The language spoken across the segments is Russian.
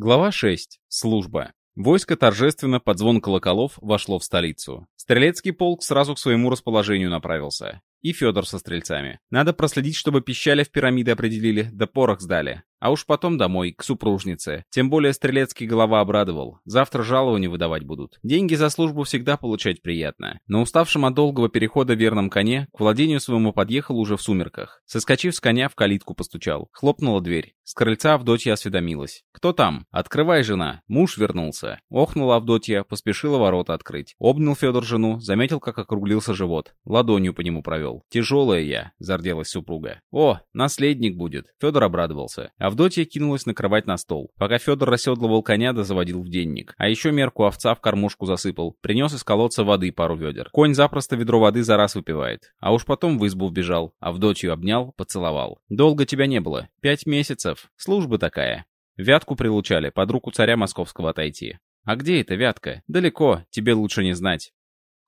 Глава 6. Служба. Войско торжественно под звон колоколов вошло в столицу. Стрелецкий полк сразу к своему расположению направился. И Федор со стрельцами. Надо проследить, чтобы пищали в пирамиды определили, да порох сдали. А уж потом домой, к супружнице. Тем более Стрелецкий голова обрадовал. Завтра жалования выдавать будут. Деньги за службу всегда получать приятно. На уставшем от долгого перехода верном коне к владению своему подъехал уже в сумерках. Соскочив с коня, в калитку постучал. Хлопнула дверь. С крыльца Авдотья осведомилась. «Кто там?» «Открывай, жена. Муж вернулся». Охнула Авдотья, поспешила ворота открыть. Обнял Федор жену, заметил, как округлился живот. Ладонью по нему провел. «Тяжелая я», — зарделась супруга. «О, наследник будет». Федор обрадовался. Авдотья кинулась накрывать на стол, пока Федор расседлывал коня да заводил в денник. А еще мерку овца в кормушку засыпал, принес из колодца воды пару ведер. Конь запросто ведро воды за раз выпивает. А уж потом в избу вбежал, Авдотью обнял, поцеловал. «Долго тебя не было. Пять месяцев. Служба такая». Вятку прилучали, под руку царя московского отойти. «А где эта Вятка? Далеко, тебе лучше не знать.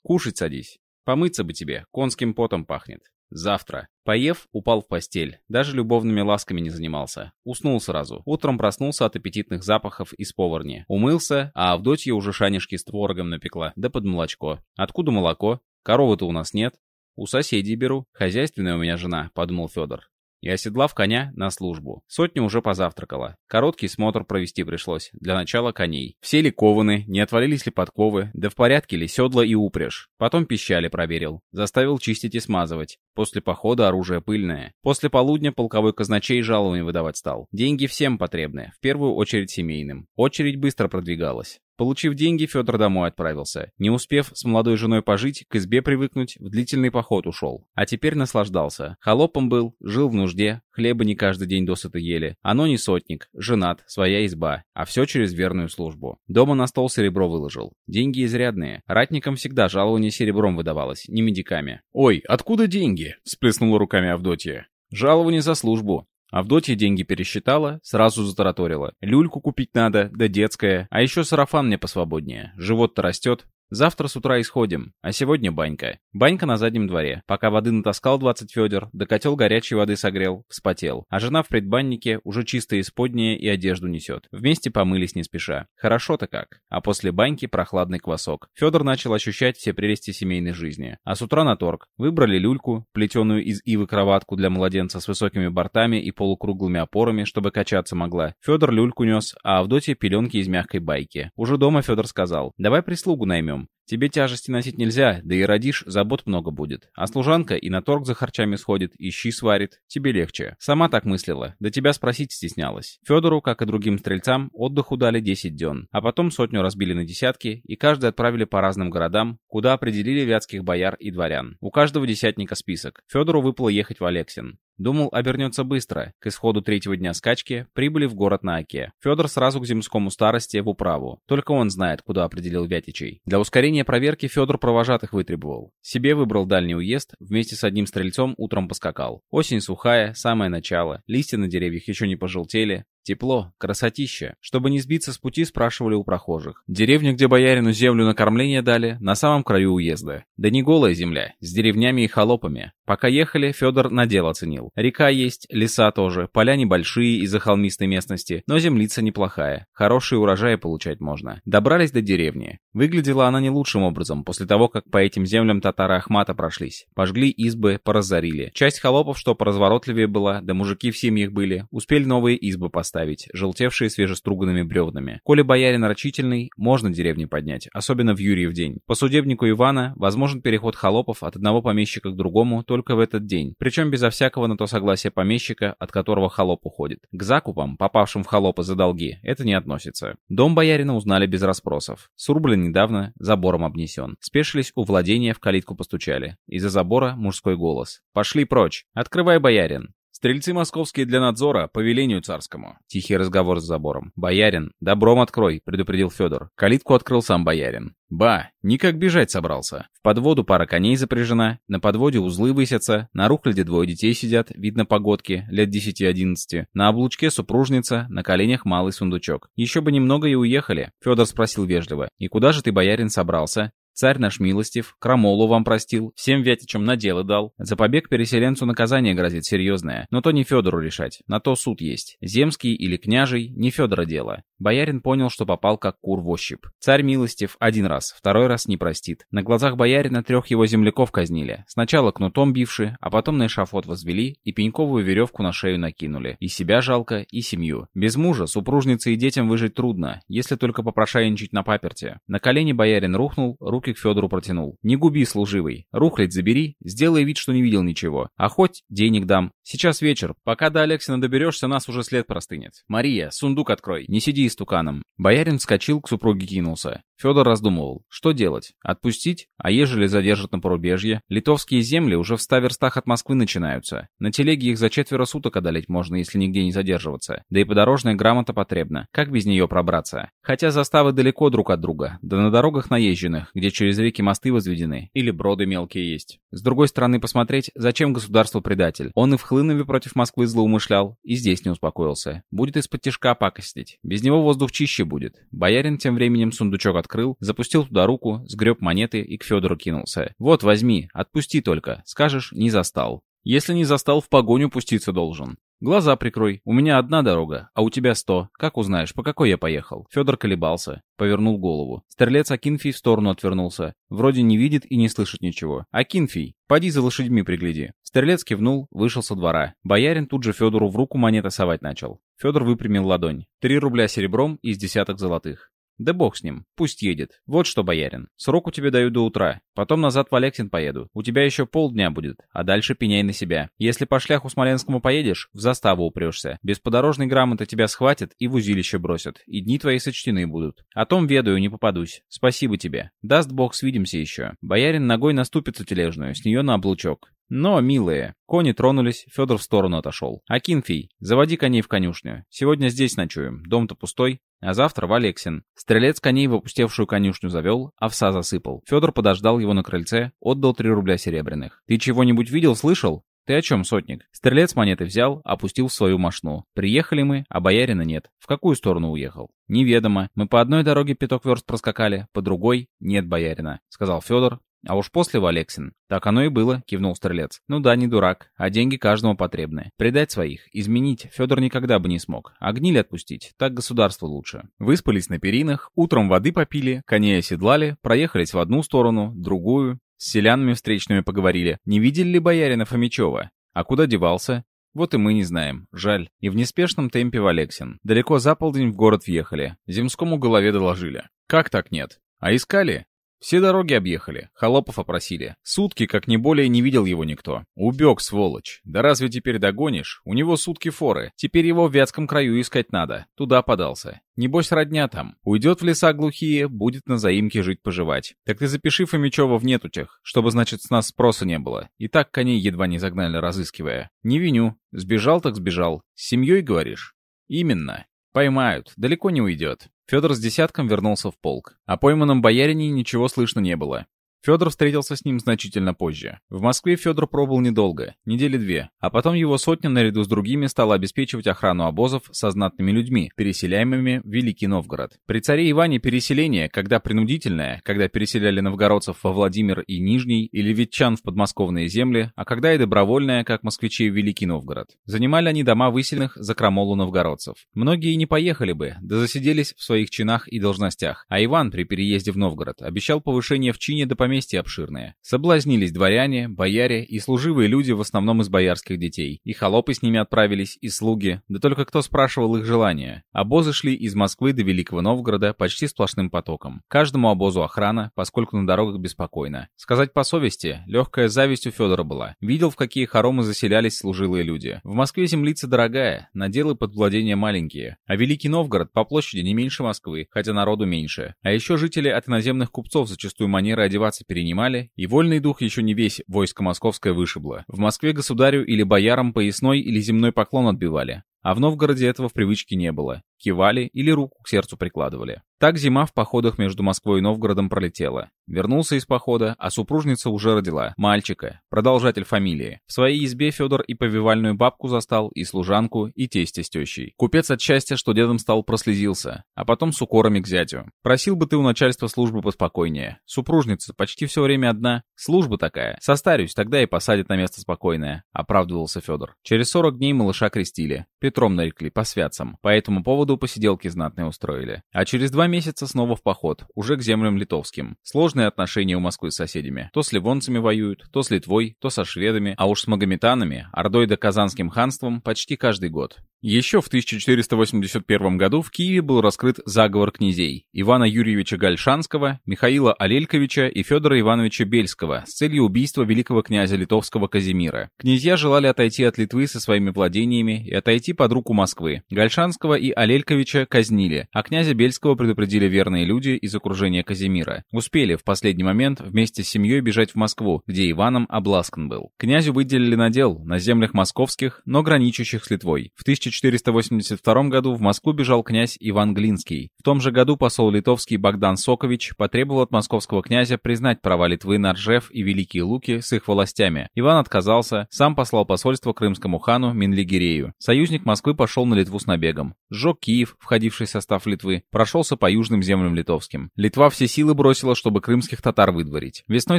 Кушать садись. Помыться бы тебе, конским потом пахнет. Завтра. Поев, упал в постель. Даже любовными ласками не занимался. Уснул сразу. Утром проснулся от аппетитных запахов из поварни. Умылся, а Авдотья уже шанишки с творогом напекла, да под молочко. Откуда молоко? Коровы-то у нас нет. У соседей беру. Хозяйственная у меня жена, подумал Федор и, оседлав коня, на службу. Сотня уже позавтракала. Короткий смотр провести пришлось. Для начала коней. Все ли кованы, не отвалились ли подковы, да в порядке ли седла и упряжь. Потом пищали проверил. Заставил чистить и смазывать. После похода оружие пыльное. После полудня полковой казначей жалование выдавать стал. Деньги всем потребны, в первую очередь семейным. Очередь быстро продвигалась. Получив деньги, Федор домой отправился. Не успев с молодой женой пожить, к избе привыкнуть, в длительный поход ушел. А теперь наслаждался. Холопом был, жил в нужде, хлеба не каждый день досыта ели. Оно не сотник, женат, своя изба. А все через верную службу. Дома на стол серебро выложил. Деньги изрядные. Ратникам всегда жалование серебром выдавалось, не медиками. «Ой, откуда деньги?» — всплеснула руками Авдотья. «Жалование за службу. Авдотья деньги пересчитала, сразу затараторила. Люльку купить надо, да детская, а еще сарафан мне посвободнее. Живот-то растет, Завтра с утра исходим, а сегодня банька. Банька на заднем дворе. Пока воды натаскал 20 ведер, да горячей воды согрел, вспотел. А жена в предбаннике уже чистое исподнее и одежду несет. Вместе помылись не спеша. Хорошо-то как. А после баньки прохладный квасок. Федор начал ощущать все прелести семейной жизни. А с утра на торг. Выбрали люльку, плетеную из ивы кроватку для младенца с высокими бортами и полукруглыми опорами, чтобы качаться могла. Федор люльку нес, а Авдотья пеленки из мягкой байки. Уже дома Федор сказал, давай прислугу наймем. him Тебе тяжести носить нельзя, да и родишь, забот много будет. А служанка и на торг за харчами сходит, и щи сварит. Тебе легче. Сама так мыслила, да тебя спросить стеснялась. Федору, как и другим стрельцам, отдыху дали 10 дён. А потом сотню разбили на десятки, и каждый отправили по разным городам, куда определили вятских бояр и дворян. У каждого десятника список. Федору выпало ехать в Алексин. Думал, обернется быстро. К исходу третьего дня скачки прибыли в город на Оке. Федор сразу к земскому старости в управу. Только он знает, куда определил Вятичей. Для ускорения проверки Федор провожатых вытребовал. Себе выбрал дальний уезд, вместе с одним стрельцом утром поскакал. Осень сухая, самое начало. Листья на деревьях еще не пожелтели. Тепло, красотища. Чтобы не сбиться с пути, спрашивали у прохожих. Деревня, где боярину землю на кормление дали, на самом краю уезда. Да не голая земля, с деревнями и холопами. Пока ехали, Федор на дело оценил. Река есть, леса тоже, поля небольшие из-за холмистой местности, но землица неплохая. Хорошие урожаи получать можно. Добрались до деревни. Выглядела она не лучшим образом, после того, как по этим землям татары Ахмата прошлись. Пожгли избы, поразорили. Часть холопов, что поразворотливее была, да мужики в семьях были, успели новые избы поставить поставить, желтевшие свежеструганными бревнами. Коли боярин рачительный, можно деревни поднять, особенно в Юрьев день. По судебнику Ивана возможен переход холопов от одного помещика к другому только в этот день, причем безо всякого на то согласия помещика, от которого холоп уходит. К закупам, попавшим в холопы за долги, это не относится. Дом боярина узнали без расспросов. Сурблин недавно забором обнесен. Спешились у владения, в калитку постучали. Из-за забора мужской голос. «Пошли прочь! Открывай, боярин!» Стрельцы московские для надзора, по велению царскому. Тихий разговор с забором. «Боярин, добром открой», — предупредил Федор. Калитку открыл сам боярин. «Ба, никак бежать собрался. В подводу пара коней запряжена, на подводе узлы высятся, на рухляде двое детей сидят, видно погодки, лет десяти-одиннадцати. На облучке супружница, на коленях малый сундучок. Еще бы немного и уехали», — Федор спросил вежливо. «И куда же ты, боярин, собрался?» Царь наш милостив, крамолу вам простил, всем вятичам наделы дал. За побег переселенцу наказание грозит серьезное, но то не Федору решать, на то суд есть. Земский или княжий, не Федора дело. Боярин понял, что попал как кур в ощупь. Царь милостив один раз, второй раз не простит. На глазах боярина трех его земляков казнили. Сначала кнутом бивши, а потом на эшафот возвели и пеньковую веревку на шею накинули. И себя жалко, и семью. Без мужа, супружницы и детям выжить трудно, если только попрошайничать на паперте. На колени боярин рухнул, руки к Федору протянул. «Не губи, служивый. Рухлядь забери, сделай вид, что не видел ничего. А хоть денег дам. Сейчас вечер. Пока до Алексина доберешься, нас уже след простынет. Мария, сундук открой. Не сиди истуканом». Боярин вскочил, к супруге кинулся. Федор раздумывал, что делать? Отпустить? А ежели задержат на порубежье? Литовские земли уже в ста верстах от Москвы начинаются. На телеге их за четверо суток одолеть можно, если нигде не задерживаться. Да и подорожная грамота потребна. Как без нее пробраться? Хотя заставы далеко друг от друга. Да на дорогах наезженных, где через реки мосты возведены. Или броды мелкие есть. С другой стороны посмотреть, зачем государству предатель? Он и в Хлынове против Москвы злоумышлял, и здесь не успокоился. Будет из-под тяжка пакостить. Без него воздух чище будет. Боярин тем временем сундучок от открыл, запустил туда руку, сгреб монеты и к Федору кинулся. «Вот, возьми, отпусти только. Скажешь, не застал». Если не застал, в погоню пуститься должен. «Глаза прикрой. У меня одна дорога, а у тебя сто. Как узнаешь, по какой я поехал?» Федор колебался, повернул голову. Стрелец Акинфий в сторону отвернулся. Вроде не видит и не слышит ничего. «Акинфий, поди за лошадьми пригляди». Стрелец кивнул, вышел со двора. Боярин тут же Федору в руку монеты совать начал. Федор выпрямил ладонь. Три рубля серебром и с десяток золотых. Да бог с ним, пусть едет. Вот что, боярин, срок у тебя даю до утра, потом назад в Алексин поеду. У тебя еще полдня будет, а дальше пеняй на себя. Если по шляху Смоленскому поедешь, в заставу упрешься. Без подорожной грамоты тебя схватят и в узилище бросят, и дни твои сочтены будут. О том ведаю, не попадусь. Спасибо тебе. Даст бог, свидимся еще. Боярин ногой на ступицу тележную, с нее на облучок. Но, милые, кони тронулись, Федор в сторону отошел. «Акинфий, заводи коней в конюшню. Сегодня здесь ночуем, дом-то пустой, а завтра в Алексин». Стрелец коней в опустевшую конюшню завел, овса засыпал. Федор подождал его на крыльце, отдал три рубля серебряных. «Ты чего-нибудь видел, слышал?» «Ты о чем, сотник?» Стрелец монеты взял, опустил в свою машину. Приехали мы, а боярина нет. В какую сторону уехал? Неведомо. Мы по одной дороге пяток верст проскакали, по другой — нет боярина, — сказал Федор, а уж после в Алексин. Так оно и было, кивнул стрелец. Ну да, не дурак, а деньги каждому потребны. Предать своих, изменить Федор никогда бы не смог. А гниль отпустить, так государству лучше. Выспались на перинах, утром воды попили, коней оседлали, проехались в одну сторону, другую. С селянами встречными поговорили. Не видели ли боярина Фомичева? А куда девался? Вот и мы не знаем. Жаль. И в неспешном темпе в Алексин. Далеко за полдень в город въехали. Земскому голове доложили. Как так нет? А искали? Все дороги объехали, холопов опросили. Сутки, как не более, не видел его никто. Убег, сволочь. Да разве теперь догонишь? У него сутки форы. Теперь его в Вятском краю искать надо. Туда подался. Небось, родня там. Уйдет в леса глухие, будет на заимке жить-поживать. Так ты запиши Фомичева в нетутях, чтобы, значит, с нас спроса не было. И так коней едва не загнали, разыскивая. Не виню. Сбежал так сбежал. С семьей, говоришь? Именно. Поймают, далеко не уйдет. Федор с десятком вернулся в полк. О пойманном боярине ничего слышно не было. Федор встретился с ним значительно позже. В Москве Федор пробыл недолго, недели две, а потом его сотня наряду с другими стала обеспечивать охрану обозов со знатными людьми, переселяемыми в Великий Новгород. При царе Иване переселение, когда принудительное, когда переселяли новгородцев во Владимир и Нижний или ветчан в подмосковные земли, а когда и добровольное, как москвичей в Великий Новгород. Занимали они дома выселенных за крамолу новгородцев. Многие не поехали бы, да засиделись в своих чинах и должностях, а Иван при переезде в Новгород обещал повышение в чине до поместья обширное. Соблазнились дворяне, бояре и служивые люди в основном из боярских детей. И холопы с ними отправились, и слуги, да только кто спрашивал их желания. Обозы шли из Москвы до Великого Новгорода почти сплошным потоком. Каждому обозу охрана, поскольку на дорогах беспокойно. Сказать по совести, легкая зависть у Федора была. Видел, в какие хоромы заселялись служилые люди. В Москве землица дорогая, наделы под владение маленькие. А Великий Новгород по площади не меньше Москвы, хотя народу меньше. А еще жители от иноземных купцов зачастую манеры одеваться красавцы перенимали, и вольный дух еще не весь войско московское вышибло. В Москве государю или боярам поясной или земной поклон отбивали. А в Новгороде этого в привычке не было. Кивали или руку к сердцу прикладывали. Так зима в походах между Москвой и Новгородом пролетела. Вернулся из похода, а супружница уже родила. Мальчика, продолжатель фамилии. В своей избе Федор и повивальную бабку застал, и служанку, и тестя с тещей. Купец от счастья, что дедом стал, прослезился. А потом с укорами к зятю. Просил бы ты у начальства службы поспокойнее. Супружница почти все время одна. Служба такая. Состарюсь, тогда и посадят на место спокойное. Оправдывался Федор. Через 40 дней малыша крестили. Петром нарекли, по святцам. По этому поводу посиделки знатные устроили. А через два месяца снова в поход, уже к землям литовским. Сложные отношения у Москвы с соседями. То с ливонцами воюют, то с Литвой, то со шведами, а уж с магометанами, Ордой да Казанским ханством почти каждый год. Еще в 1481 году в Киеве был раскрыт заговор князей Ивана Юрьевича Гальшанского, Михаила Алельковича и Федора Ивановича Бельского с целью убийства великого князя литовского Казимира. Князья желали отойти от Литвы со своими владениями и отойти под руку Москвы. Гальшанского и Алельковича казнили, а князя Бельского предупредили верные люди из окружения Казимира. Успели в последний момент вместе с семьей бежать в Москву, где Иваном обласкан был. Князю выделили надел на землях московских, но граничащих с Литвой. В 1482 году в Москву бежал князь Иван Глинский. В том же году посол литовский Богдан Сокович потребовал от московского князя признать права Литвы на Ржев и Великие Луки с их властями. Иван отказался, сам послал посольство крымскому хану Минлигирею. Союзник Москвы пошел на Литву с набегом. Сжег Киев, входивший в состав Литвы, прошелся по южным землям литовским. Литва все силы бросила, чтобы крымских татар выдворить. Весной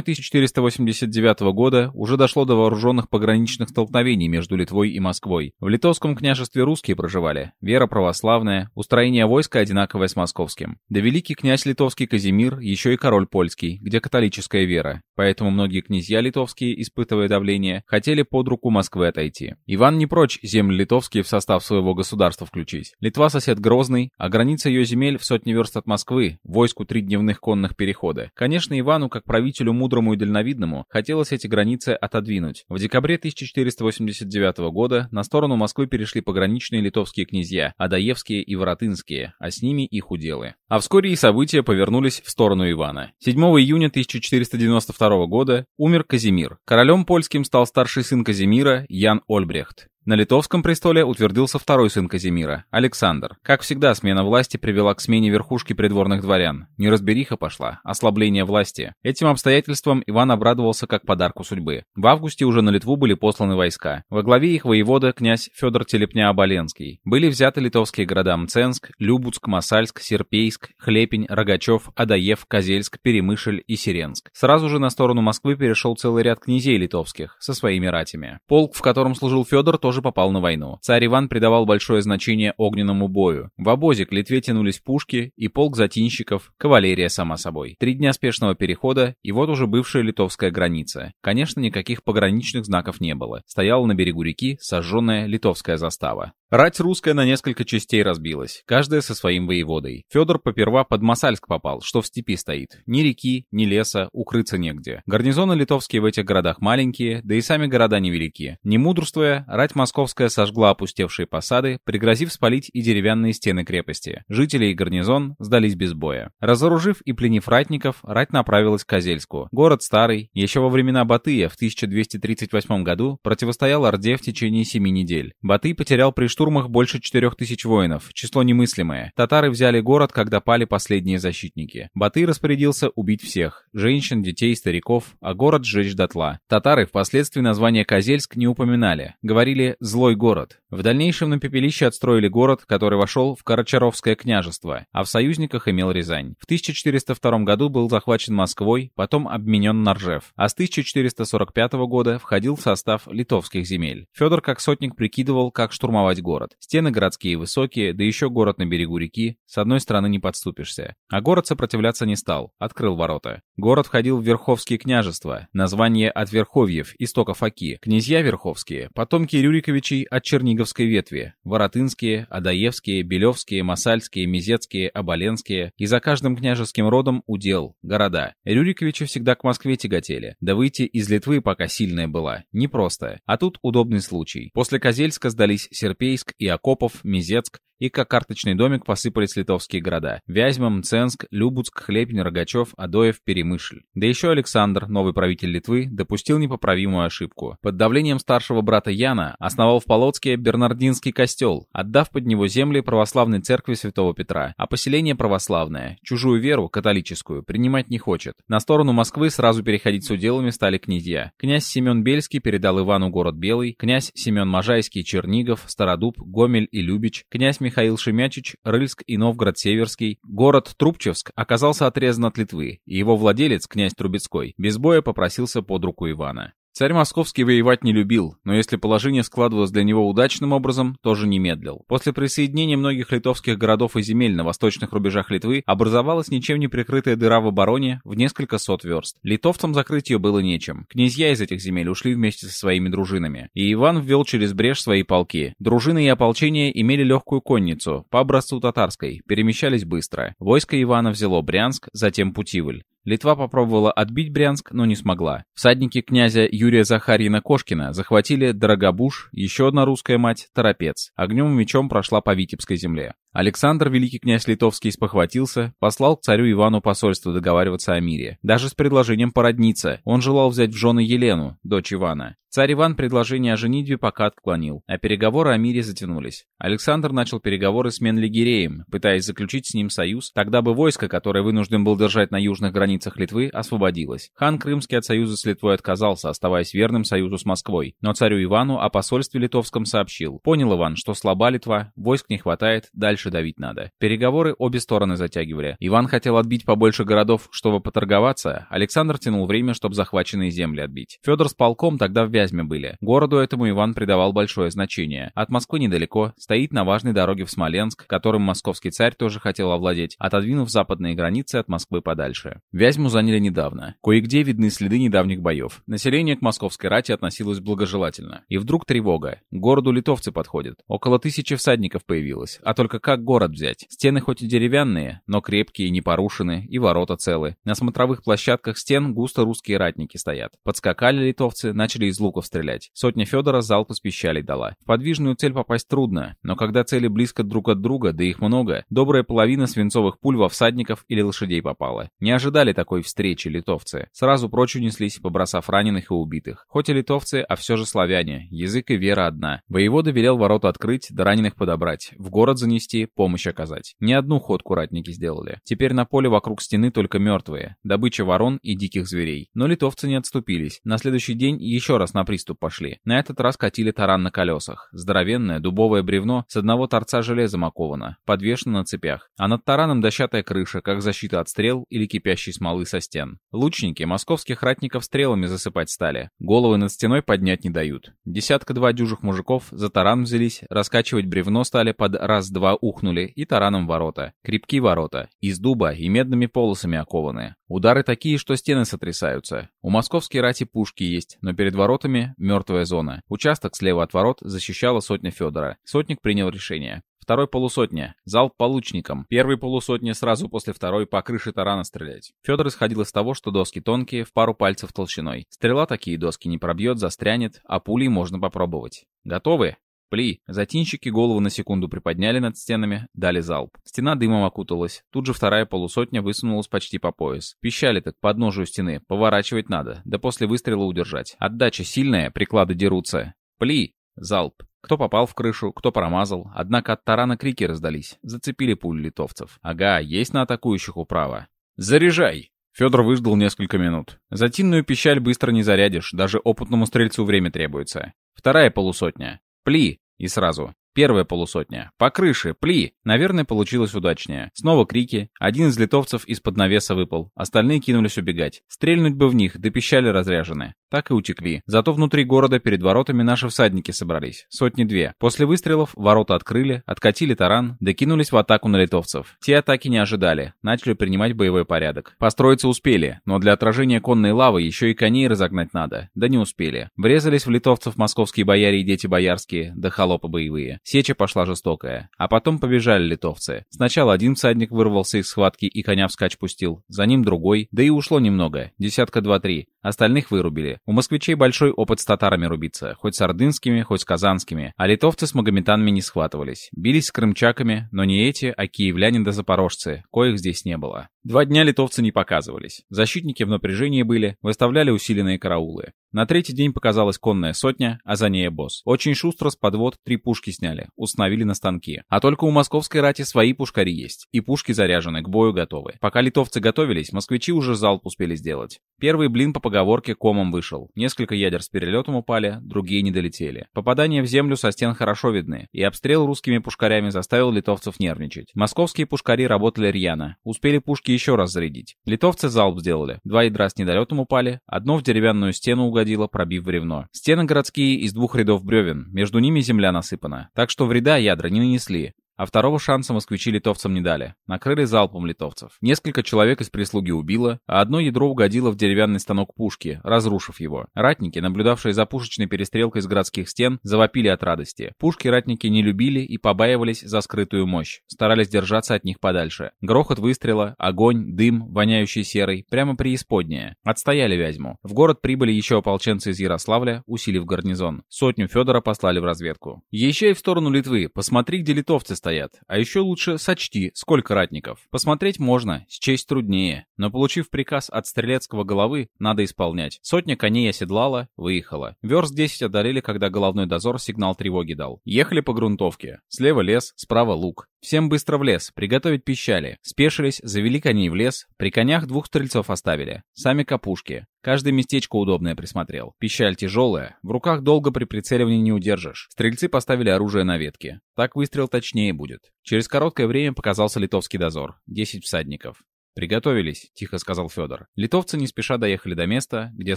1489 года уже дошло до вооруженных пограничных столкновений между Литвой и Москвой. В литовском княжестве русские проживали, вера православная, устроение войска одинаковое с московским. Да великий князь литовский Казимир, еще и король польский, где католическая вера. Поэтому многие князья литовские, испытывая давление, хотели под руку Москвы отойти. Иван не прочь земли литовские в состав своего государства включить. Литва сосед Грозный, а граница ее земель в сотни верст от Москвы, войску три дневных конных перехода. Конечно, Ивану, как правителю мудрому и дальновидному, хотелось эти границы отодвинуть. В декабре 1489 года на сторону Москвы перешли пограничные литовские князья, Адаевские и Воротынские, а с ними их уделы. А вскоре и события повернулись в сторону Ивана. 7 июня 1492 года умер Казимир. Королем польским стал старший сын Казимира Ян Ольбрехт. На литовском престоле утвердился второй сын Казимира, Александр. Как всегда, смена власти привела к смене верхушки придворных дворян. Неразбериха пошла, ослабление власти. Этим обстоятельством Иван обрадовался как подарку судьбы. В августе уже на Литву были посланы войска. Во главе их воевода князь Федор Телепня-Оболенский. Были взяты литовские города Мценск, Любуцк, Масальск, Серпейск, Хлепень, Рогачев, Адаев, Козельск, Перемышль и Сиренск. Сразу же на сторону Москвы перешел целый ряд князей литовских со своими ратями. Полк, в котором служил Федор, тоже тоже попал на войну. Царь Иван придавал большое значение огненному бою. В обозе к Литве тянулись пушки и полк затинщиков, кавалерия сама собой. Три дня спешного перехода, и вот уже бывшая литовская граница. Конечно, никаких пограничных знаков не было. Стояла на берегу реки сожженная литовская застава. Рать русская на несколько частей разбилась, каждая со своим воеводой. Федор поперва под Масальск попал, что в степи стоит. Ни реки, ни леса, укрыться негде. Гарнизоны литовские в этих городах маленькие, да и сами города невелики. Не мудрствуя, рать московская сожгла опустевшие посады, пригрозив спалить и деревянные стены крепости. Жители и гарнизон сдались без боя. Разоружив и пленив ратников, рать направилась к Козельску. Город старый, еще во времена Батыя в 1238 году противостоял Орде в течение семи недель. Батый потерял при штурмах больше 4000 воинов, число немыслимое. Татары взяли город, когда пали последние защитники. Батый распорядился убить всех – женщин, детей, стариков, а город сжечь дотла. Татары впоследствии название Козельск не упоминали, говорили «злой город». В дальнейшем на пепелище отстроили город, который вошел в Карачаровское княжество, а в союзниках имел Рязань. В 1402 году был захвачен Москвой, потом обменен на Ржев, а с 1445 года входил в состав литовских земель. Федор как сотник прикидывал, как штурмовать город город. Стены городские высокие, да еще город на берегу реки. С одной стороны не подступишься. А город сопротивляться не стал. Открыл ворота. Город входил в Верховские княжества. Название от Верховьев, истоков Оки. Князья Верховские, потомки Рюриковичей от Черниговской ветви. Воротынские, Адаевские, Белевские, Масальские, Мизецкие, Оболенские. И за каждым княжеским родом удел, города. Рюриковичи всегда к Москве тяготели. Да выйти из Литвы пока сильная была. Непросто. А тут удобный случай. После Козельска сдались Серпейск, Курск и Окопов, Мизецк и как карточный домик посыпались литовские города. Вязьма, Мценск, Любуцк, Хлепин, Рогачев, Адоев, Перемышль. Да еще Александр, новый правитель Литвы, допустил непоправимую ошибку. Под давлением старшего брата Яна основал в Полоцке Бернардинский костел, отдав под него земли православной церкви Святого Петра, а поселение православное, чужую веру, католическую, принимать не хочет. На сторону Москвы сразу переходить с уделами стали князья. Князь Семен Бельский передал Ивану город Белый, князь Семен Можайский, Чернигов, Стародуб, Гомель и Любич, князь Михаил Шемячич, Рыльск и Новгород-Северский. Город Трубчевск оказался отрезан от Литвы, и его владелец, князь Трубецкой, без боя попросился под руку Ивана. Царь Московский воевать не любил, но если положение складывалось для него удачным образом, тоже не медлил. После присоединения многих литовских городов и земель на восточных рубежах Литвы образовалась ничем не прикрытая дыра в обороне в несколько сот верст. Литовцам закрыть ее было нечем. Князья из этих земель ушли вместе со своими дружинами. И Иван ввел через брешь свои полки. Дружины и ополчения имели легкую конницу, по образцу татарской, перемещались быстро. Войско Ивана взяло Брянск, затем Путивль. Литва попробовала отбить Брянск, но не смогла. Всадники князя Юрия Захарьина-Кошкина захватили Дорогобуш, еще одна русская мать, Торопец. Огнем и мечом прошла по Витебской земле. Александр, великий князь литовский, спохватился, послал к царю Ивану посольство договариваться о мире. Даже с предложением породниться. Он желал взять в жены Елену, дочь Ивана. Царь Иван предложение о женитьбе пока отклонил, а переговоры о мире затянулись. Александр начал переговоры с Менлигереем, пытаясь заключить с ним союз, тогда бы войско, которое вынужден был держать на южных границах Литвы, освободилось. Хан Крымский от союза с Литвой отказался, оставаясь верным союзу с Москвой. Но царю Ивану о посольстве литовском сообщил. Понял Иван, что слаба Литва, войск не хватает, дальше дальше давить надо. Переговоры обе стороны затягивали. Иван хотел отбить побольше городов, чтобы поторговаться. Александр тянул время, чтобы захваченные земли отбить. Федор с полком тогда в Вязьме были. Городу этому Иван придавал большое значение. От Москвы недалеко, стоит на важной дороге в Смоленск, которым московский царь тоже хотел овладеть, отодвинув западные границы от Москвы подальше. Вязьму заняли недавно. Кое-где видны следы недавних боев. Население к московской рати относилось благожелательно. И вдруг тревога. К городу литовцы подходят. Около тысячи всадников появилось. А только как город взять. Стены хоть и деревянные, но крепкие, не порушены, и ворота целы. На смотровых площадках стен густо русские ратники стоят. Подскакали литовцы, начали из луков стрелять. Сотня Федора залп из пищалей дала. В подвижную цель попасть трудно, но когда цели близко друг от друга, да их много, добрая половина свинцовых пуль во всадников или лошадей попала. Не ожидали такой встречи литовцы. Сразу прочь унеслись, побросав раненых и убитых. Хоть и литовцы, а все же славяне. Язык и вера одна. Воевода велел ворота открыть, да раненых подобрать. В город занести, помощь оказать. Не одну ходку ратники сделали. Теперь на поле вокруг стены только мертвые. Добыча ворон и диких зверей. Но литовцы не отступились. На следующий день еще раз на приступ пошли. На этот раз катили таран на колесах. Здоровенное дубовое бревно с одного торца железом оковано, подвешено на цепях. А над тараном дощатая крыша, как защита от стрел или кипящей смолы со стен. Лучники московских ратников стрелами засыпать стали. Головы над стеной поднять не дают. Десятка-два дюжих мужиков за таран взялись, раскачивать бревно стали под раз-два ух ухнули и тараном ворота. Крепки ворота, из дуба и медными полосами окованы. Удары такие, что стены сотрясаются. У московской рати пушки есть, но перед воротами мертвая зона. Участок слева от ворот защищала сотня Федора. Сотник принял решение. Второй полусотня. Залп по лучникам. Первый полусотня сразу после второй по крыше тарана стрелять. Федор исходил из того, что доски тонкие, в пару пальцев толщиной. Стрела такие доски не пробьет, застрянет, а пулей можно попробовать. Готовы? «Пли!» Затинщики голову на секунду приподняли над стенами, дали залп. Стена дымом окуталась. Тут же вторая полусотня высунулась почти по пояс. Пищали так под ножью стены. Поворачивать надо. Да после выстрела удержать. Отдача сильная, приклады дерутся. «Пли!» Залп. Кто попал в крышу, кто промазал. Однако от тарана крики раздались. Зацепили пуль литовцев. Ага, есть на атакующих управа. «Заряжай!» Федор выждал несколько минут. Затинную пищаль быстро не зарядишь, даже опытному стрельцу время требуется. Вторая полусотня. Пли! И сразу. Первая полусотня. По крыше, пли. Наверное, получилось удачнее. Снова крики. Один из литовцев из-под навеса выпал. Остальные кинулись убегать. Стрельнуть бы в них, да пищали разряжены. Так и утекли. Зато внутри города перед воротами наши всадники собрались. Сотни-две. После выстрелов ворота открыли, откатили таран, докинулись в атаку на литовцев. Те атаки не ожидали. Начали принимать боевой порядок. Построиться успели, но для отражения конной лавы еще и коней разогнать надо. Да не успели. Врезались в литовцев московские бояре и дети боярские, да холопы боевые. Сеча пошла жестокая. А потом побежали литовцы. Сначала один всадник вырвался из схватки и коня вскачь пустил. За ним другой. Да и ушло немного. Десятка два-три. Остальных вырубили. У москвичей большой опыт с татарами рубиться, хоть с ордынскими, хоть с казанскими. А литовцы с магометанами не схватывались. Бились с крымчаками, но не эти, а киевляне да запорожцы, коих здесь не было. Два дня литовцы не показывались. Защитники в напряжении были, выставляли усиленные караулы. На третий день показалась конная сотня, а за ней босс. Очень шустро с подвод три пушки сняли, установили на станки. А только у московской рати свои пушкари есть, и пушки заряжены, к бою готовы. Пока литовцы готовились, москвичи уже залп успели сделать. Первый блин по поговорке комом вышел. Несколько ядер с перелетом упали, другие не долетели. Попадания в землю со стен хорошо видны, и обстрел русскими пушкарями заставил литовцев нервничать. Московские пушкари работали рьяно, успели пушки еще раз зарядить. Литовцы залп сделали. Два ядра с недолетом упали, одно в деревянную стену угодило, пробив бревно. Стены городские из двух рядов бревен, между ними земля насыпана. Так что вреда ядра не нанесли, а второго шанса москвичи литовцам не дали. Накрыли залпом литовцев. Несколько человек из прислуги убило, а одно ядро угодило в деревянный станок пушки, разрушив его. Ратники, наблюдавшие за пушечной перестрелкой с городских стен, завопили от радости. Пушки ратники не любили и побаивались за скрытую мощь. Старались держаться от них подальше. Грохот выстрела, огонь, дым, воняющий серой, прямо преисподнее. Отстояли Вязьму. В город прибыли еще ополченцы из Ярославля, усилив гарнизон. Сотню Федора послали в разведку. Езжай в сторону Литвы, посмотри, где литовцы стоят. А еще лучше сочти, сколько ратников. Посмотреть можно, счесть труднее. Но получив приказ от стрелецкого головы, надо исполнять. Сотня коней оседлала, выехала. Верст 10 одолели, когда головной дозор сигнал тревоги дал. Ехали по грунтовке. Слева лес, справа луг. Всем быстро в лес, приготовить пищали. Спешились, завели коней в лес, при конях двух стрельцов оставили. Сами капушки. Каждое местечко удобное присмотрел. Пищаль тяжелая, в руках долго при прицеливании не удержишь. Стрельцы поставили оружие на ветке. Так выстрел точнее будет. Через короткое время показался литовский дозор. 10 всадников. «Приготовились», — тихо сказал Федор. Литовцы не спеша доехали до места, где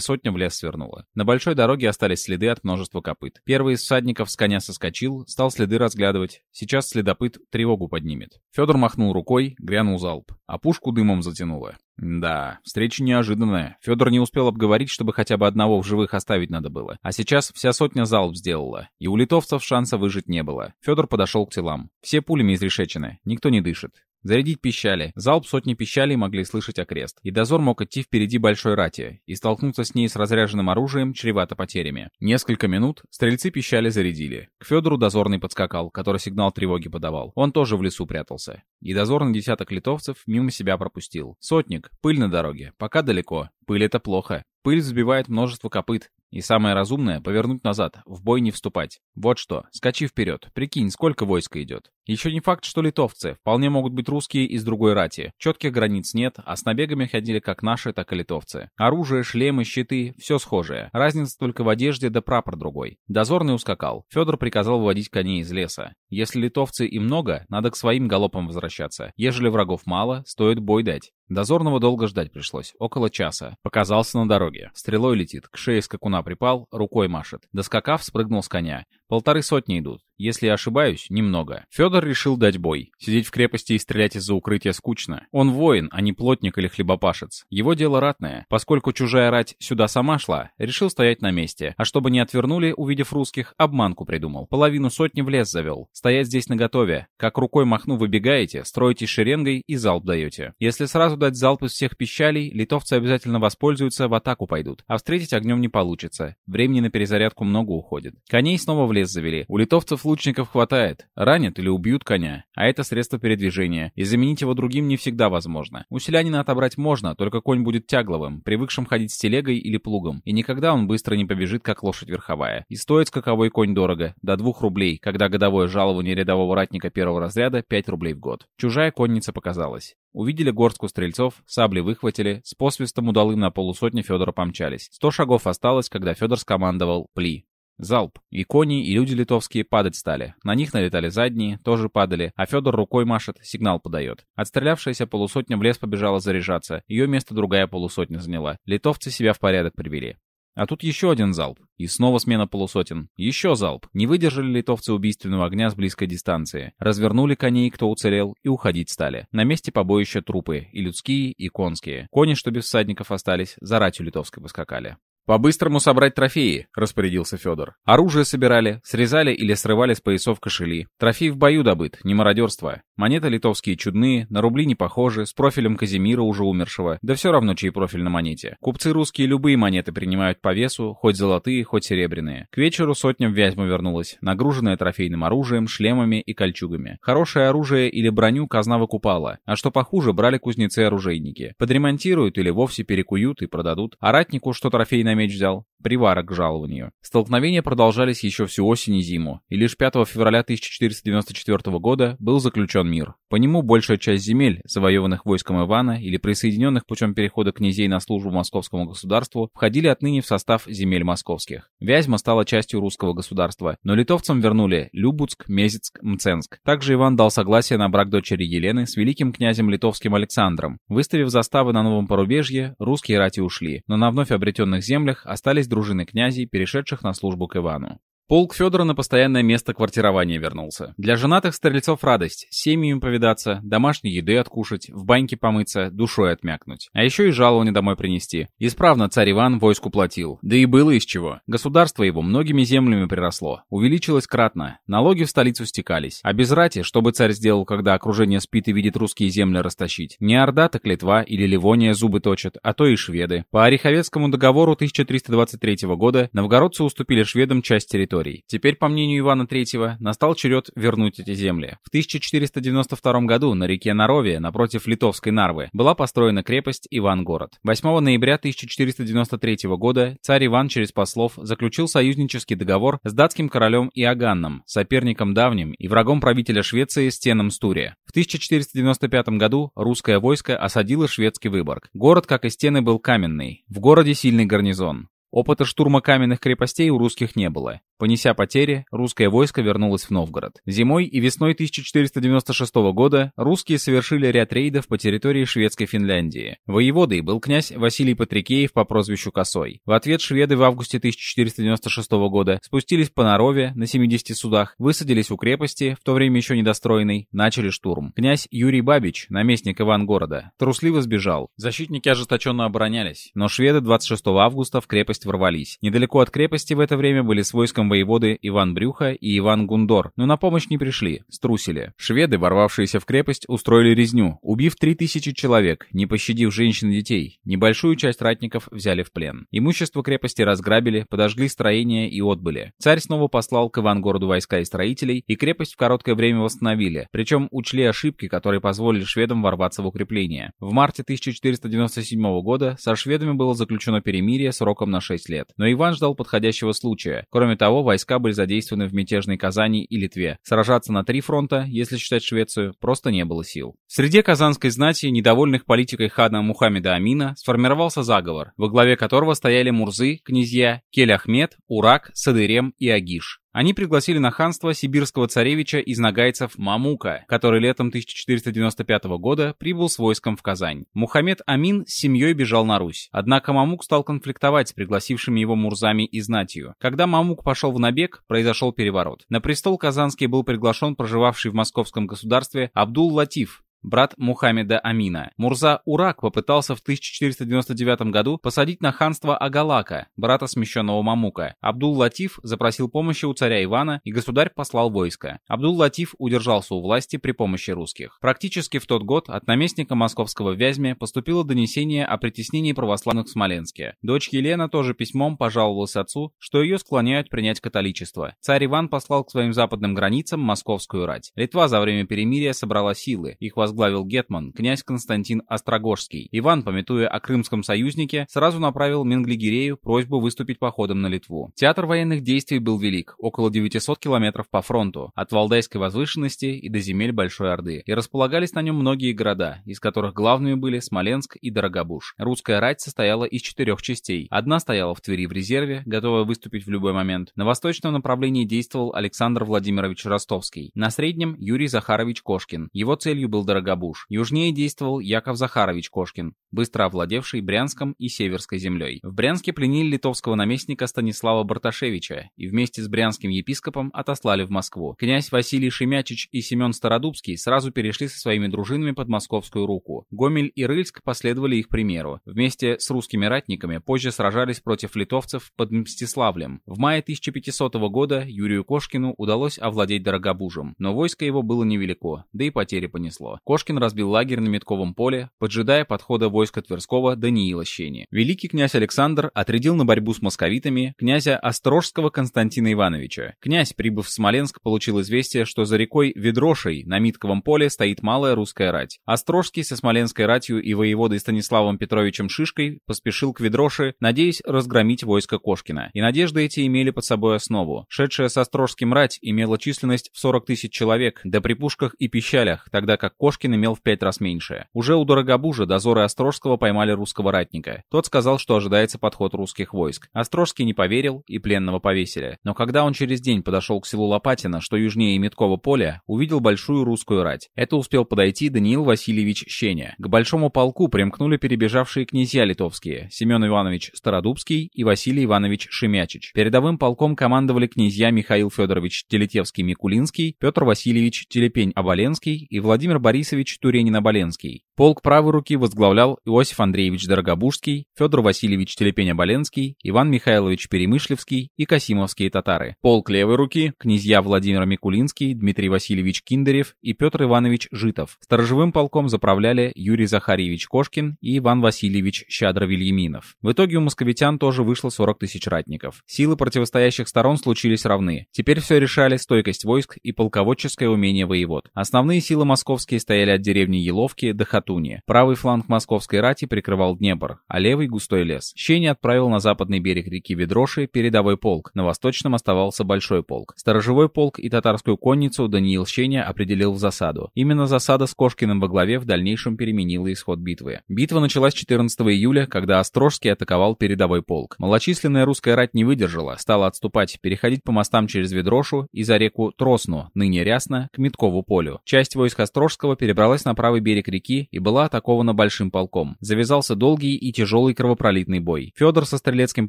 сотня в лес свернула. На большой дороге остались следы от множества копыт. Первый из всадников с коня соскочил, стал следы разглядывать. Сейчас следопыт тревогу поднимет. Федор махнул рукой, грянул залп, а пушку дымом затянуло. Да, встреча неожиданная. Федор не успел обговорить, чтобы хотя бы одного в живых оставить надо было. А сейчас вся сотня залп сделала, и у литовцев шанса выжить не было. Федор подошел к телам. Все пулями изрешечены, никто не дышит. Зарядить пищали. Залп сотни пищалей могли слышать окрест. И дозор мог идти впереди большой рати, и столкнуться с ней с разряженным оружием чревато потерями. Несколько минут стрельцы пищали зарядили. К Федору дозорный подскакал, который сигнал тревоги подавал. Он тоже в лесу прятался. И дозорный десяток литовцев мимо себя пропустил. Сотник, пыль на дороге, пока далеко. Пыль это плохо. Пыль взбивает множество копыт. И самое разумное — повернуть назад, в бой не вступать. Вот что, скачи вперед, прикинь, сколько войска идет. Еще не факт, что литовцы, вполне могут быть русские из другой рати. Четких границ нет, а с набегами ходили как наши, так и литовцы. Оружие, шлемы, щиты — все схожее. Разница только в одежде да прапор другой. Дозорный ускакал. Федор приказал выводить коней из леса. Если литовцы и много, надо к своим галопам возвращаться. Ежели врагов мало, стоит бой дать. Дозорного долго ждать пришлось, около часа. Показался на дороге. Стрелой летит, к шее скакуна припал, рукой машет. Доскакав, спрыгнул с коня. Полторы сотни идут. Если я ошибаюсь, немного. Федор решил дать бой. Сидеть в крепости и стрелять из-за укрытия скучно. Он воин, а не плотник или хлебопашец. Его дело ратное. Поскольку чужая рать сюда сама шла, решил стоять на месте. А чтобы не отвернули, увидев русских, обманку придумал. Половину сотни в лес завел. Стоять здесь наготове. Как рукой махну выбегаете, строите шеренгой и залп даете. Если сразу дать залп из всех пищалей, литовцы обязательно воспользуются, в атаку пойдут. А встретить огнем не получится. Времени на перезарядку много уходит. Коней снова в лес завели. У литовцев лучников хватает. Ранят или убьют коня. А это средство передвижения. И заменить его другим не всегда возможно. У селянина отобрать можно, только конь будет тягловым, привыкшим ходить с телегой или плугом. И никогда он быстро не побежит, как лошадь верховая. И стоит скаковой конь дорого. До двух рублей, когда годовое жалование рядового ратника первого разряда 5 рублей в год. Чужая конница показалась. Увидели горстку стрельцов, сабли выхватили, с посвистом удалым на полусотни Федора помчались. Сто шагов осталось, когда Федор скомандовал «Пли». Залп. И кони, и люди литовские падать стали. На них налетали задние, тоже падали, а Федор рукой машет, сигнал подает. Отстрелявшаяся полусотня в лес побежала заряжаться, ее место другая полусотня заняла. Литовцы себя в порядок привели. А тут еще один залп. И снова смена полусотен. Еще залп. Не выдержали литовцы убийственного огня с близкой дистанции. Развернули коней, кто уцелел, и уходить стали. На месте побоища трупы. И людские, и конские. Кони, что без всадников остались, за ратью литовской поскакали. «По-быстрому собрать трофеи», — распорядился Федор. Оружие собирали, срезали или срывали с поясов кошели. Трофей в бою добыт, не мародерство. Монеты литовские чудные, на рубли не похожи, с профилем Казимира уже умершего, да все равно чей профиль на монете. Купцы русские любые монеты принимают по весу, хоть золотые, хоть серебряные. К вечеру сотня в Вязьму вернулась, нагруженная трофейным оружием, шлемами и кольчугами. Хорошее оружие или броню казна выкупала, а что похуже, брали кузнецы-оружейники. Подремонтируют или вовсе перекуют и продадут. А ратнику, что трофей на меч взял, приварок к жалованию. Столкновения продолжались еще всю осень и зиму, и лишь 5 февраля 1494 года был заключен мир. По нему большая часть земель, завоеванных войском Ивана или присоединенных путем перехода князей на службу московскому государству, входили отныне в состав земель московских. Вязьма стала частью русского государства, но литовцам вернули Любуцк, Мезицк, Мценск. Также Иван дал согласие на брак дочери Елены с великим князем литовским Александром. Выставив заставы на новом порубежье, русские рати ушли, но на вновь обретенных землях остались дружины князей, перешедших на службу к Ивану. Полк Федора на постоянное место квартирования вернулся. Для женатых стрельцов радость, семьями повидаться, домашней еды откушать, в баньке помыться, душой отмякнуть. А еще и жалование домой принести. Исправно царь Иван войску платил. Да и было из чего. Государство его многими землями приросло. Увеличилось кратно. Налоги в столицу стекались. А без рати, что бы царь сделал, когда окружение спит и видит русские земли растащить? Не Орда, так Литва или Ливония зубы точат, а то и шведы. По Ореховецкому договору 1323 года новгородцы уступили шведам часть территории территорий. Теперь, по мнению Ивана III, настал черед вернуть эти земли. В 1492 году на реке Нарове, напротив литовской Нарвы, была построена крепость Ивангород. 8 ноября 1493 года царь Иван через послов заключил союзнический договор с датским королем Иоганном, соперником давним и врагом правителя Швеции Стеном Стуре. В 1495 году русское войско осадило шведский Выборг. Город, как и стены, был каменный. В городе сильный гарнизон. Опыта штурма каменных крепостей у русских не было. Понеся потери, русское войско вернулось в Новгород. Зимой и весной 1496 года русские совершили ряд рейдов по территории шведской Финляндии. Воеводой был князь Василий Патрикеев по прозвищу Косой. В ответ шведы в августе 1496 года спустились по Нарове на 70 судах, высадились у крепости, в то время еще недостроенной, начали штурм. Князь Юрий Бабич, наместник Ивангорода, трусливо сбежал. Защитники ожесточенно оборонялись, но шведы 26 августа в крепость ворвались. Недалеко от крепости в это время были с войском воеводы Иван Брюха и Иван Гундор, но на помощь не пришли, струсили. Шведы, ворвавшиеся в крепость, устроили резню, убив 3000 человек, не пощадив женщин и детей. Небольшую часть ратников взяли в плен. Имущество крепости разграбили, подожгли строения и отбыли. Царь снова послал к Ивангороду войска и строителей, и крепость в короткое время восстановили, причем учли ошибки, которые позволили шведам ворваться в укрепление. В марте 1497 года со шведами было заключено перемирие сроком на 6 лет, но Иван ждал подходящего случая. Кроме того, войска были задействованы в мятежной Казани и Литве. Сражаться на три фронта, если считать Швецию, просто не было сил. В среде казанской знати, недовольных политикой хана Мухаммеда Амина, сформировался заговор, во главе которого стояли Мурзы, князья, Кель-Ахмед, Урак, Садырем и Агиш. Они пригласили на ханство сибирского царевича из нагайцев Мамука, который летом 1495 года прибыл с войском в Казань. Мухаммед Амин с семьей бежал на Русь. Однако Мамук стал конфликтовать с пригласившими его мурзами и знатью. Когда Мамук пошел в набег, произошел переворот. На престол Казанский был приглашен проживавший в московском государстве Абдул-Латиф, брат Мухаммеда Амина. Мурза Урак попытался в 1499 году посадить на ханство Агалака, брата смещенного Мамука. Абдул-Латиф запросил помощи у царя Ивана, и государь послал войско. Абдул-Латиф удержался у власти при помощи русских. Практически в тот год от наместника московского Вязьме поступило донесение о притеснении православных в Смоленске. Дочь Елена тоже письмом пожаловалась отцу, что ее склоняют принять католичество. Царь Иван послал к своим западным границам московскую рать. Литва за время перемирия собрала силы, их возглавил Гетман, князь Константин Острогожский. Иван, пометуя о крымском союзнике, сразу направил Менглигерею просьбу выступить походом на Литву. Театр военных действий был велик, около 900 километров по фронту, от Валдайской возвышенности и до земель Большой Орды, и располагались на нем многие города, из которых главными были Смоленск и Дорогобуж. Русская рать состояла из четырех частей. Одна стояла в Твери в резерве, готовая выступить в любой момент. На восточном направлении действовал Александр Владимирович Ростовский. На среднем – Юрий Захарович Кошкин. Его целью был Дорогобуж Дорогобуж. Южнее действовал Яков Захарович Кошкин, быстро овладевший Брянском и Северской землей. В Брянске пленили литовского наместника Станислава Барташевича и вместе с брянским епископом отослали в Москву. Князь Василий Шемячич и Семен Стародубский сразу перешли со своими дружинами под московскую руку. Гомель и Рыльск последовали их примеру. Вместе с русскими ратниками позже сражались против литовцев под Мстиславлем. В мае 1500 года Юрию Кошкину удалось овладеть Дорогобужем, но войско его было невелико, да и потери понесло. Кошкин разбил лагерь на Метковом поле, поджидая подхода войска Тверского Даниила Щени. Великий князь Александр отрядил на борьбу с московитами князя Острожского Константина Ивановича. Князь, прибыв в Смоленск, получил известие, что за рекой Ведрошей на Митковом поле стоит малая русская рать. Острожский со смоленской ратью и воеводой Станиславом Петровичем Шишкой поспешил к Ведроше, надеясь разгромить войско Кошкина. И надежды эти имели под собой основу. Шедшая с Острожским рать имела численность в 40 тысяч человек, да при пушках и пищалях, тогда как Кошкин имел в пять раз меньше. Уже у Дорогобужа дозоры Острожского поймали русского ратника. Тот сказал, что ожидается подход русских войск. Острожский не поверил, и пленного повесили. Но когда он через день подошел к селу Лопатино, что южнее Меткова поля, увидел большую русскую рать. Это успел подойти Даниил Васильевич Щеня. К большому полку примкнули перебежавшие князья литовские, Семен Иванович Стародубский и Василий Иванович Шемячич. Передовым полком командовали князья Михаил Федорович Телетевский-Микулинский, Петр Васильевич Телепень-Оболенский и Владимир Борисович Туренин-Оболенский. Полк правой руки возглавлял Иосиф Андреевич Дорогобужский, Федор Васильевич Телепень-Оболенский, Иван Михайлович Перемышлевский и Касимовские татары. Полк левой руки – князья Владимир Микулинский, Дмитрий Васильевич Киндерев и Петр Иванович Житов. Сторожевым полком заправляли Юрий Захарьевич Кошкин и Иван Васильевич Щадро-Вильяминов. В итоге у московитян тоже вышло 40 тысяч ратников. Силы противостоящих сторон случились равны. Теперь все решали стойкость войск и полководческое умение воевод. Основные силы московские стояли от деревни Еловки до Хатуни. Правый фланг московской рати прикрывал Днепр, а левый — густой лес. Щени отправил на западный берег реки Ведроши передовой полк, на восточном оставался большой полк. Сторожевой полк и татарскую конницу Даниил Щеня определил в засаду. Именно засада с Кошкиным во главе в дальнейшем переменила исход битвы. Битва началась 14 июля, когда Острожский атаковал передовой полк. Малочисленная русская рать не выдержала, стала отступать, переходить по мостам через Ведрошу и за реку Тросну, ныне Рясно, к Миткову полю. Часть войск Острожского перебралась на правый берег реки и была атакована большим полком. Завязался долгий и тяжелый кровопролитный бой. Федор со стрелецким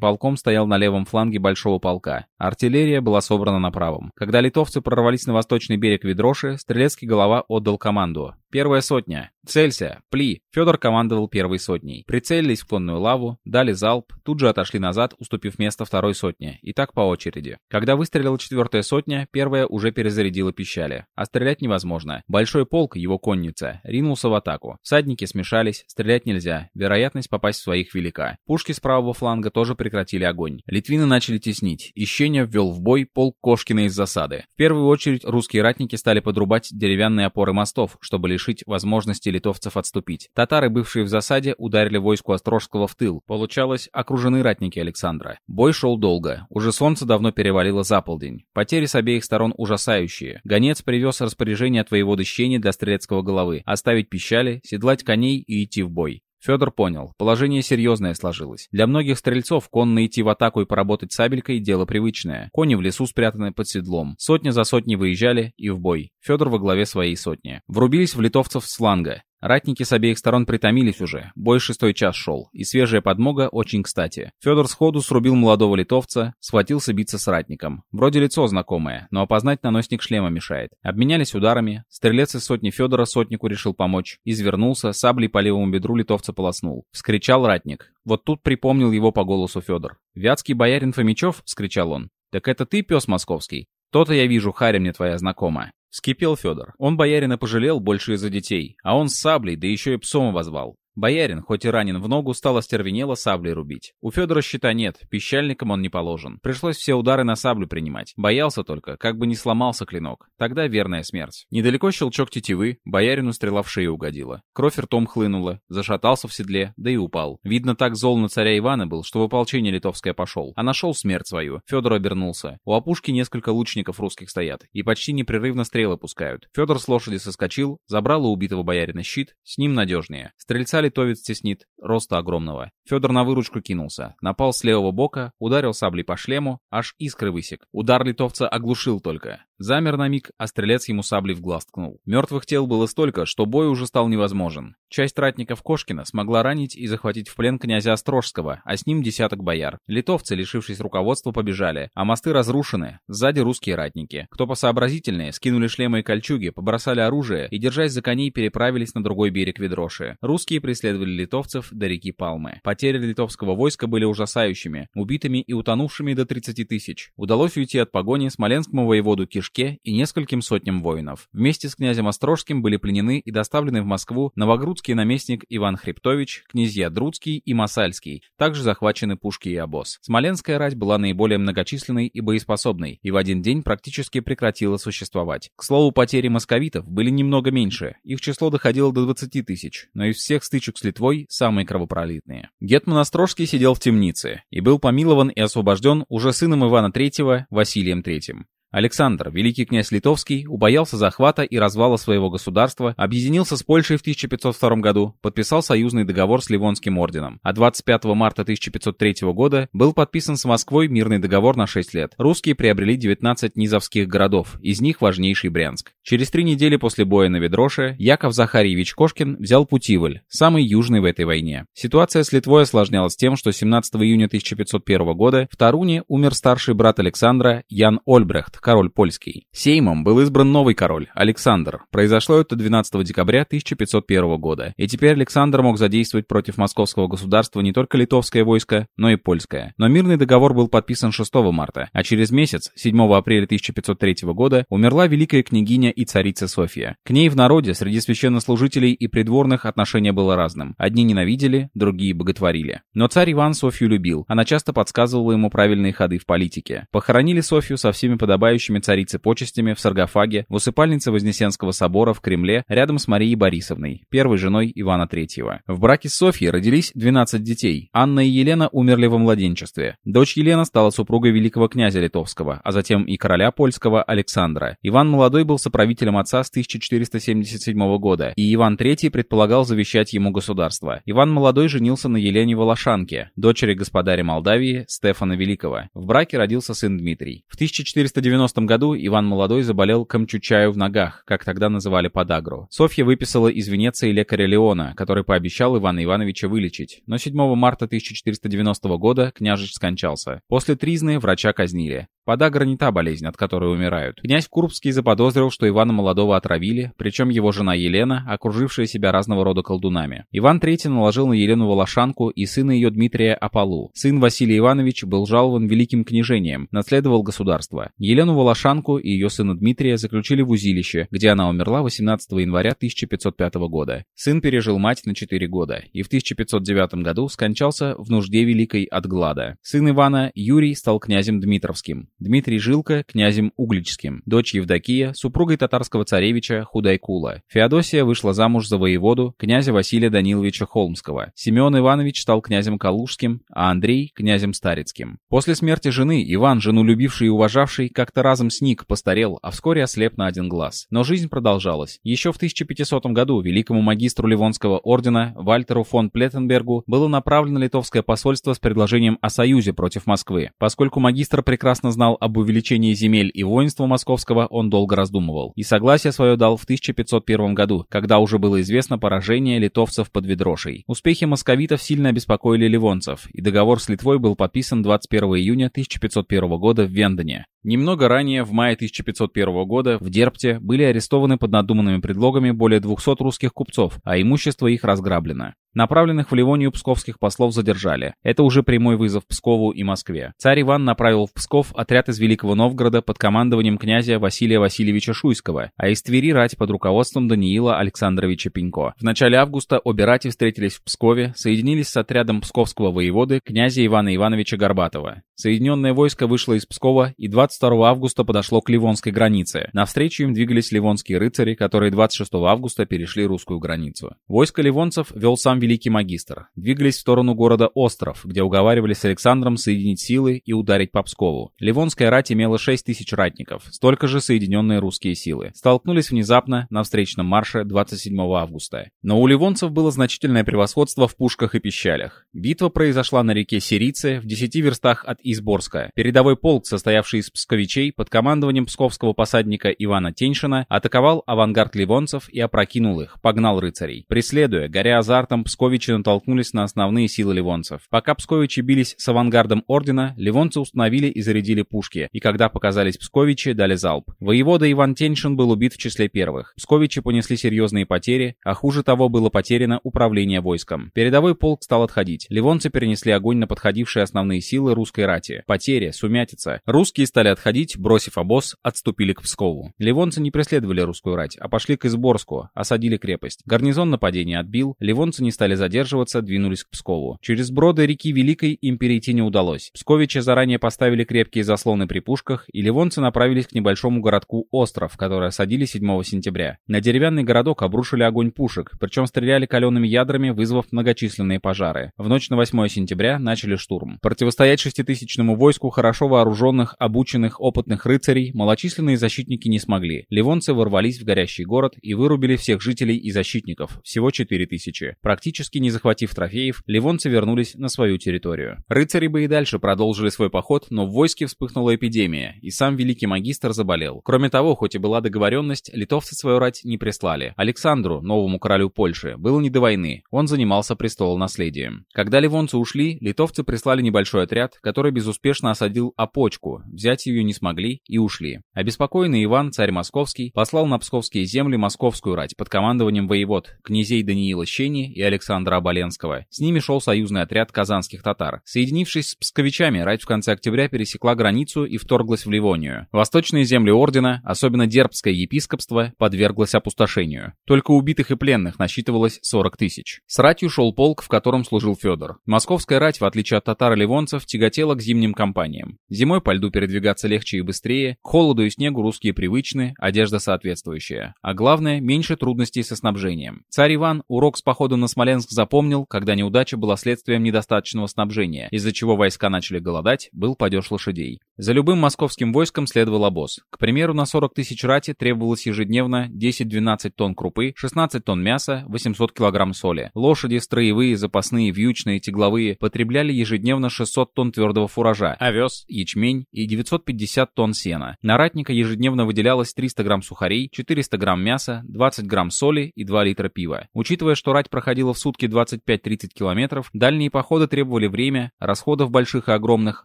полком стоял на левом фланге большого полка. Артиллерия была собрана на правом. Когда литовцы прорвались на восточный берег Ведроши, стрелецкий голова отдал команду. Первая сотня. Целься. Пли. Федор командовал первой сотней. Прицелились в конную лаву, дали залп, тут же отошли назад, уступив место второй сотне. И так по очереди. Когда выстрелила четвертая сотня, первая уже перезарядила пищали. А стрелять невозможно. Большой полк, его конница, ринулся в атаку. Всадники смешались, стрелять нельзя. Вероятность попасть в своих велика. Пушки с правого фланга тоже прекратили огонь. Литвины начали теснить. Ищения ввел в бой полк Кошкина из засады. В первую очередь русские ратники стали подрубать деревянные опоры мостов, чтобы лишить возможности литовцев отступить. Татары, бывшие в засаде, ударили войску Острожского в тыл. Получалось, окружены ратники Александра. Бой шел долго. Уже солнце давно перевалило за полдень. Потери с обеих сторон ужасающие. Гонец привез распоряжение от воеводы Щени для стрелецкого головы. Оставить пищали, седлать коней и идти в бой. Федор понял, положение серьезное сложилось. Для многих стрельцов конно идти в атаку и поработать сабелькой – дело привычное. Кони в лесу спрятаны под седлом. Сотня за сотней выезжали и в бой. Федор во главе своей сотни. Врубились в литовцев с фланга. Ратники с обеих сторон притомились уже, бой шестой час шел, и свежая подмога очень кстати. Федор сходу срубил молодого литовца, схватился биться с ратником. Вроде лицо знакомое, но опознать наносник шлема мешает. Обменялись ударами, стрелец из сотни Федора сотнику решил помочь, извернулся, саблей по левому бедру литовца полоснул. Вскричал ратник. Вот тут припомнил его по голосу Федор. «Вятский боярин Фомичев?» — вскричал он. «Так это ты, пес московский?» «То-то я вижу, Харя мне твоя знакома. Вскипел Федор. Он боярина пожалел больше из-за детей, а он с саблей, да еще и псом возвал. Боярин, хоть и ранен в ногу, стал остервенело саблей рубить. У Федора щита нет, пищальником он не положен. Пришлось все удары на саблю принимать. Боялся только, как бы не сломался клинок. Тогда верная смерть. Недалеко щелчок тетивы, боярину стрела в шею угодила. Кровь ртом хлынула, зашатался в седле, да и упал. Видно, так зол на царя Ивана был, что в ополчение литовское пошел. А нашел смерть свою. Федор обернулся. У опушки несколько лучников русских стоят, и почти непрерывно стрелы пускают. Федор с лошади соскочил, забрал у убитого боярина щит, с ним надежнее. Стрельца литовец теснит, роста огромного. Федор на выручку кинулся. Напал с левого бока, ударил саблей по шлему, аж искры высек. Удар литовца оглушил только. Замер на миг, а стрелец ему саблей в глаз ткнул. Мертвых тел было столько, что бой уже стал невозможен. Часть ратников Кошкина смогла ранить и захватить в плен князя Острожского, а с ним десяток бояр. Литовцы, лишившись руководства, побежали, а мосты разрушены. Сзади русские ратники. Кто посообразительнее, скинули шлемы и кольчуги, побросали оружие и, держась за коней, переправились на другой берег Ведроши. Русские преследовали литовцев до реки Палмы. Потери литовского войска были ужасающими, убитыми и утонувшими до 30 тысяч. Удалось уйти от погони смоленскому воеводу Кишке и нескольким сотням воинов. Вместе с князем Острожским были пленены и доставлены в Москву новогрудский наместник Иван Хребтович, князья Друцкий и Масальский, также захвачены пушки и обоз. Смоленская рать была наиболее многочисленной и боеспособной, и в один день практически прекратила существовать. К слову, потери московитов были немного меньше, их число доходило до 20 тысяч, но из всех стычек с Литвой самые кровопролитные. Гетман Острожский сидел в темнице и был помилован и освобожден уже сыном Ивана III Василием III. Александр, великий князь Литовский, убоялся захвата и развала своего государства, объединился с Польшей в 1502 году, подписал союзный договор с Ливонским орденом, а 25 марта 1503 года был подписан с Москвой мирный договор на 6 лет. Русские приобрели 19 низовских городов, из них важнейший Брянск. Через три недели после боя на Ведроше Яков Захарьевич Кошкин взял Путивль, самый южный в этой войне. Ситуация с Литвой осложнялась тем, что 17 июня 1501 года в Таруне умер старший брат Александра Ян Ольбрехт, король польский. Сеймом был избран новый король, Александр. Произошло это 12 декабря 1501 года, и теперь Александр мог задействовать против московского государства не только литовское войско, но и польское. Но мирный договор был подписан 6 марта, а через месяц, 7 апреля 1503 года, умерла великая княгиня и царица София. К ней в народе, среди священнослужителей и придворных отношение было разным. Одни ненавидели, другие боготворили. Но царь Иван Софью любил, она часто подсказывала ему правильные ходы в политике. Похоронили Софью со всеми подобающими подобающими царице почестями в саркофаге в усыпальнице Вознесенского собора в Кремле рядом с Марией Борисовной, первой женой Ивана III. В браке с Софьей родились 12 детей. Анна и Елена умерли во младенчестве. Дочь Елена стала супругой великого князя Литовского, а затем и короля польского Александра. Иван Молодой был соправителем отца с 1477 года, и Иван III предполагал завещать ему государство. Иван Молодой женился на Елене Волошанке, дочери господаря Молдавии Стефана Великого. В браке родился сын Дмитрий. В 1490 90 году Иван Молодой заболел камчучаю в ногах, как тогда называли подагру. Софья выписала из Венеции лекаря Леона, который пообещал Ивана Ивановича вылечить. Но 7 марта 1490 года княжич скончался. После тризны врача казнили. Подагра не та болезнь, от которой умирают. Князь Курбский заподозрил, что Ивана Молодого отравили, причем его жена Елена, окружившая себя разного рода колдунами. Иван III наложил на Елену Волошанку и сына ее Дмитрия Аполу. Сын Василий Иванович был жалован великим княжением, наследовал государство. Елену Волошанку и ее сына Дмитрия заключили в узилище, где она умерла 18 января 1505 года. Сын пережил мать на 4 года и в 1509 году скончался в нужде великой от глада. Сын Ивана, Юрий, стал князем Дмитровским. Дмитрий Жилка – князем Угличским, дочь Евдокия – супругой татарского царевича Худайкула. Феодосия вышла замуж за воеводу, князя Василия Даниловича Холмского. Семен Иванович стал князем Калужским, а Андрей – князем Старицким. После смерти жены Иван, жену любивший и уважавший, как-то разом сник, постарел, а вскоре ослеп на один глаз. Но жизнь продолжалась. Еще в 1500 году великому магистру Ливонского ордена Вальтеру фон Плеттенбергу было направлено литовское посольство с предложением о союзе против Москвы. Поскольку магистр прекрасно знал, знал об увеличении земель и воинства московского, он долго раздумывал. И согласие свое дал в 1501 году, когда уже было известно поражение литовцев под Ведрошей. Успехи московитов сильно обеспокоили ливонцев, и договор с Литвой был подписан 21 июня 1501 года в Вендене. Немного ранее, в мае 1501 года, в Дерпте были арестованы под надуманными предлогами более 200 русских купцов, а имущество их разграблено. Направленных в Ливонию псковских послов задержали. Это уже прямой вызов Пскову и Москве. Царь Иван направил в Псков отряд из Великого Новгорода под командованием князя Василия Васильевича Шуйского, а из Твери рать под руководством Даниила Александровича Пенько. В начале августа обе рати встретились в Пскове, соединились с отрядом псковского воеводы князя Ивана Ивановича Горбатова. Соединенное войско вышло из Пскова и 22 августа подошло к Ливонской границе. Навстречу им двигались ливонские рыцари, которые 26 августа перешли русскую границу. Войско ливонцев вел сам великий магистр. Двигались в сторону города Остров, где уговаривали с Александром соединить силы и ударить по Пскову. Ливонская рать имела 6 тысяч ратников, столько же соединенные русские силы. Столкнулись внезапно на встречном марше 27 августа. Но у ливонцев было значительное превосходство в пушках и пищалях. Битва произошла на реке Сирице в 10 верстах от Изборска. Передовой полк, состоявший из псковичей, под командованием псковского посадника Ивана Теньшина, атаковал авангард ливонцев и опрокинул их, погнал рыцарей. Преследуя, горя азартом, псковичи натолкнулись на основные силы ливонцев. Пока псковичи бились с авангардом ордена, ливонцы установили и зарядили пушки, и когда показались псковичи, дали залп. Воевода Иван Теньшин был убит в числе первых. Псковичи понесли серьезные потери, а хуже того было потеряно управление войском. Передовой полк стал отходить. Ливонцы перенесли огонь на подходившие основные силы русской рати рати. Потери, сумятица. Русские стали отходить, бросив обоз, отступили к Пскову. Ливонцы не преследовали русскую рать, а пошли к Изборску, осадили крепость. Гарнизон нападения отбил, ливонцы не стали задерживаться, двинулись к Пскову. Через броды реки Великой им перейти не удалось. Псковичи заранее поставили крепкие заслоны при пушках, и ливонцы направились к небольшому городку Остров, который осадили 7 сентября. На деревянный городок обрушили огонь пушек, причем стреляли калеными ядрами, вызвав многочисленные пожары. В ночь на 8 сентября начали штурм. Противостоять 6 тысяч тысячному войску хорошо вооруженных, обученных, опытных рыцарей малочисленные защитники не смогли. Ливонцы ворвались в горящий город и вырубили всех жителей и защитников, всего 4000. Практически не захватив трофеев, ливонцы вернулись на свою территорию. Рыцари бы и дальше продолжили свой поход, но в войске вспыхнула эпидемия, и сам великий магистр заболел. Кроме того, хоть и была договоренность, литовцы свою рать не прислали. Александру, новому королю Польши, было не до войны, он занимался престолонаследием. Когда ливонцы ушли, литовцы прислали небольшой отряд, который безуспешно осадил опочку, взять ее не смогли и ушли. Обеспокоенный Иван, царь московский, послал на псковские земли московскую рать под командованием воевод, князей Даниила Щени и Александра Оболенского. С ними шел союзный отряд казанских татар. Соединившись с псковичами, рать в конце октября пересекла границу и вторглась в Ливонию. Восточные земли ордена, особенно Дербское епископство, подверглось опустошению. Только убитых и пленных насчитывалось 40 тысяч. С ратью шел полк, в котором служил Федор. Московская рать, в отличие от татар и ливонцев, тяготела к зимним компаниям. Зимой по льду передвигаться легче и быстрее, к холоду и снегу русские привычны, одежда соответствующая. А главное, меньше трудностей со снабжением. Царь Иван урок с похода на Смоленск запомнил, когда неудача была следствием недостаточного снабжения, из-за чего войска начали голодать, был падеж лошадей. За любым московским войском следовал обоз. К примеру, на 40 тысяч рати требовалось ежедневно 10-12 тонн крупы, 16 тонн мяса, 800 килограмм соли. Лошади, строевые, запасные, вьючные, тегловые потребляли ежедневно 600 тонн твердого фуража, овес, ячмень и 950 тонн сена. На ратника ежедневно выделялось 300 грамм сухарей, 400 грамм мяса, 20 грамм соли и 2 литра пива. Учитывая, что рать проходила в сутки 25-30 километров, дальние походы требовали время, расходов больших и огромных,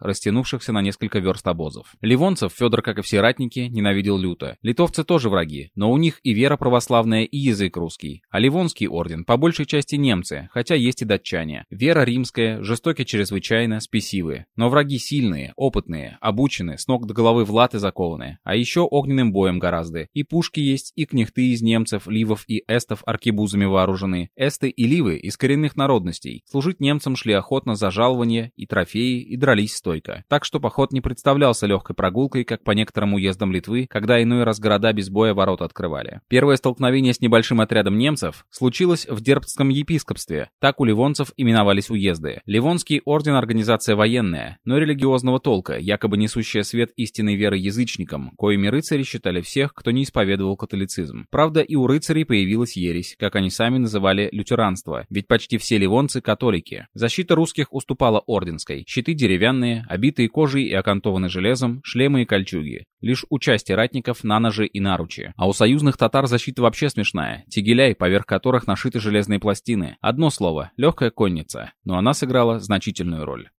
растянувшихся на несколько верст обозов. Ливонцев Федор, как и все ратники, ненавидел люто. Литовцы тоже враги, но у них и вера православная, и язык русский. А Ливонский орден по большей части немцы, хотя есть и датчане. Вера римская, жестоки чрезвычайно, спесивы. Но враги сильные, опытные, обучены, с ног до головы в латы закованы, а еще огненным боем гораздо. И пушки есть, и кнехты из немцев, ливов и эстов аркебузами вооружены. Эсты и ливы из коренных народностей. Служить немцам шли охотно за жалование и трофеи и дрались стойко. Так что поход не представлялся легкой прогулкой, как по некоторым уездам Литвы, когда иной раз города без боя ворота открывали. Первое столкновение с небольшим отрядом немцев случилось в Дербцком епископстве. Так у ливонцев именовались уезды. Ливонский орден организация военная, но но религиозного толка, якобы несущая свет истинной веры язычникам, коими рыцари считали всех, кто не исповедовал католицизм. Правда, и у рыцарей появилась ересь, как они сами называли лютеранство, ведь почти все ливонцы – католики. Защита русских уступала орденской. Щиты деревянные, обитые кожей и окантованы железом, шлемы и кольчуги. Лишь у части ратников на ножи и наручи. А у союзных татар защита вообще смешная. Тегеляй, поверх которых нашиты железные пластины. Одно слово – легкая конница. Но она сыграла значительную роль.